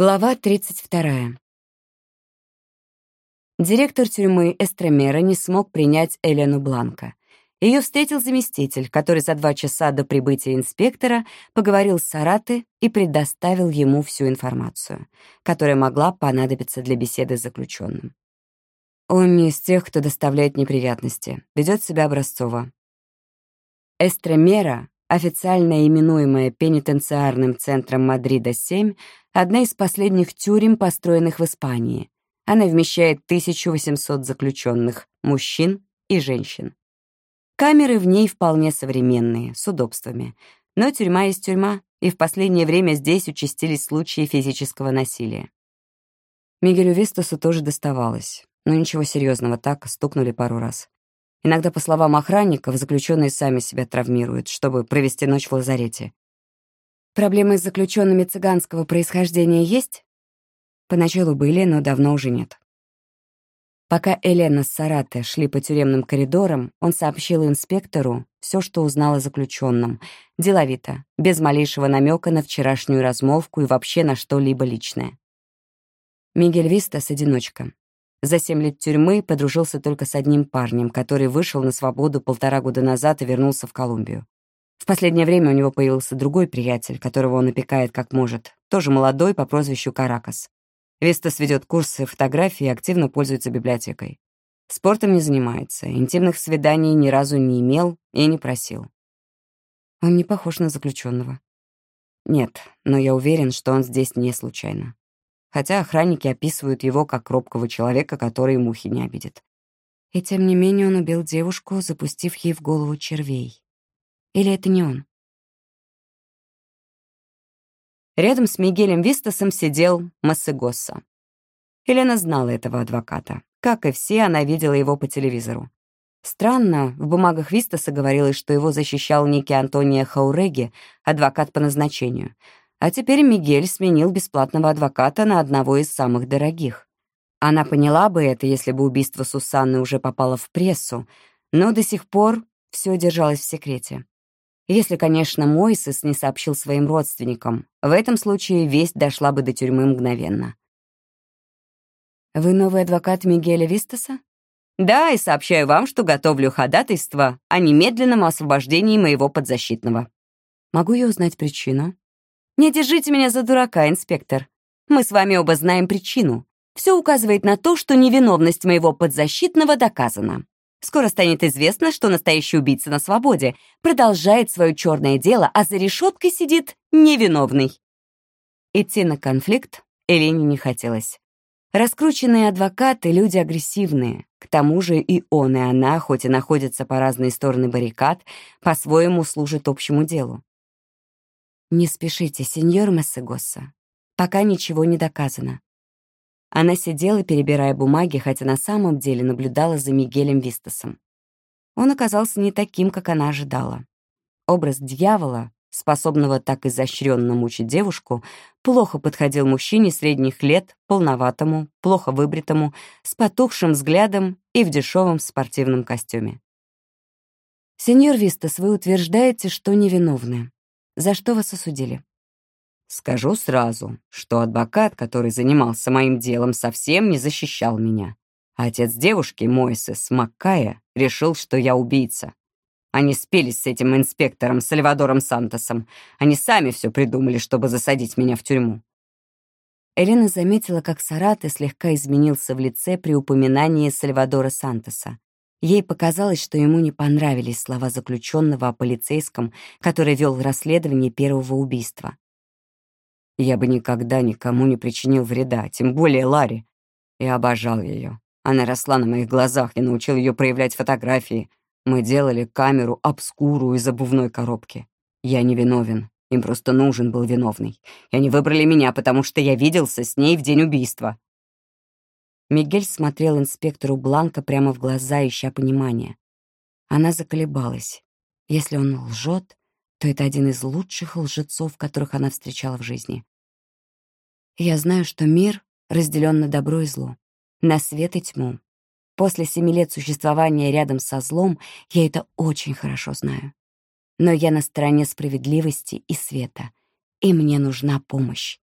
Глава 32. Директор тюрьмы Эстремера не смог принять Элену Бланка. Ее встретил заместитель, который за два часа до прибытия инспектора поговорил с Сараты и предоставил ему всю информацию, которая могла понадобиться для беседы с заключенным. Он не из тех, кто доставляет неприятности, ведет себя образцово. Эстремера, официально именуемая пенитенциарным центром Мадрида-7, одна из последних тюрем, построенных в Испании. Она вмещает 1800 заключенных, мужчин и женщин. Камеры в ней вполне современные, с удобствами. Но тюрьма есть тюрьма, и в последнее время здесь участились случаи физического насилия. Мигелю Вестасу тоже доставалось, но ничего серьезного, так стукнули пару раз. Иногда, по словам охранников, заключенные сами себя травмируют, чтобы провести ночь в лазарете. Проблемы с заключенными цыганского происхождения есть? Поначалу были, но давно уже нет. Пока Елена с Сарате шли по тюремным коридорам, он сообщил инспектору все, что узнал о заключенном, деловито, без малейшего намека на вчерашнюю размолвку и вообще на что-либо личное. Мигель Вистас — одиночка. За семь лет тюрьмы подружился только с одним парнем, который вышел на свободу полтора года назад и вернулся в Колумбию. В последнее время у него появился другой приятель, которого он опекает как может, тоже молодой по прозвищу Каракас. Вестас ведет курсы фотографии и активно пользуется библиотекой. Спортом не занимается, интимных свиданий ни разу не имел и не просил. Он не похож на заключенного. Нет, но я уверен, что он здесь не случайно. Хотя охранники описывают его как робкого человека, который мухи не обидит. И тем не менее он убил девушку, запустив ей в голову червей. Или это не он? Рядом с Мигелем Вистасом сидел Массегосса. Елена знала этого адвоката. Как и все, она видела его по телевизору. Странно, в бумагах Вистаса говорилось, что его защищал некий Антонио Хауреги, адвокат по назначению. А теперь Мигель сменил бесплатного адвоката на одного из самых дорогих. Она поняла бы это, если бы убийство Сусанны уже попало в прессу, но до сих пор все держалось в секрете. Если, конечно, Мойсес не сообщил своим родственникам. В этом случае весть дошла бы до тюрьмы мгновенно. «Вы новый адвокат Мигеля Вистаса?» «Да, и сообщаю вам, что готовлю ходатайство о немедленном освобождении моего подзащитного». «Могу я узнать причину?» «Не держите меня за дурака, инспектор. Мы с вами оба знаем причину. Все указывает на то, что невиновность моего подзащитного доказана. Скоро станет известно, что настоящий убийца на свободе продолжает свое черное дело, а за решеткой сидит невиновный. Идти на конфликт Элене не хотелось. Раскрученные адвокаты — люди агрессивные. К тому же и он, и она, хоть и находятся по разные стороны баррикад, по-своему служат общему делу. «Не спешите, сеньор Массегосса. Пока ничего не доказано. Она сидела, перебирая бумаги, хотя на самом деле наблюдала за Мигелем Вистасом. Он оказался не таким, как она ожидала. Образ дьявола, способного так изощренно мучить девушку, плохо подходил мужчине средних лет, полноватому, плохо выбритому, с потухшим взглядом и в дешевом спортивном костюме. «Сеньор Вистас, вы утверждаете, что невиновны. За что вас осудили?» Скажу сразу, что адвокат, который занимался моим делом, совсем не защищал меня. Отец девушки, Мойсес Маккая, решил, что я убийца. Они спелись с этим инспектором Сальвадором Сантосом. Они сами все придумали, чтобы засадить меня в тюрьму. Элена заметила, как Сараты слегка изменился в лице при упоминании Сальвадора Сантоса. Ей показалось, что ему не понравились слова заключенного о полицейском, который вел расследование первого убийства. Я бы никогда никому не причинил вреда, тем более Ларе. Я обожал ее. Она росла на моих глазах, я научил ее проявлять фотографии. Мы делали камеру обскуру из обувной коробки. Я не виновен, им просто нужен был виновный. И они выбрали меня, потому что я виделся с ней в день убийства. Мигель смотрел инспектору Бланка прямо в глаза, ища понимания. Она заколебалась. Если он лжет, то это один из лучших лжецов, которых она встречала в жизни. Я знаю, что мир разделен на добро и зло, на свет и тьму. После семи лет существования рядом со злом я это очень хорошо знаю. Но я на стороне справедливости и света, и мне нужна помощь.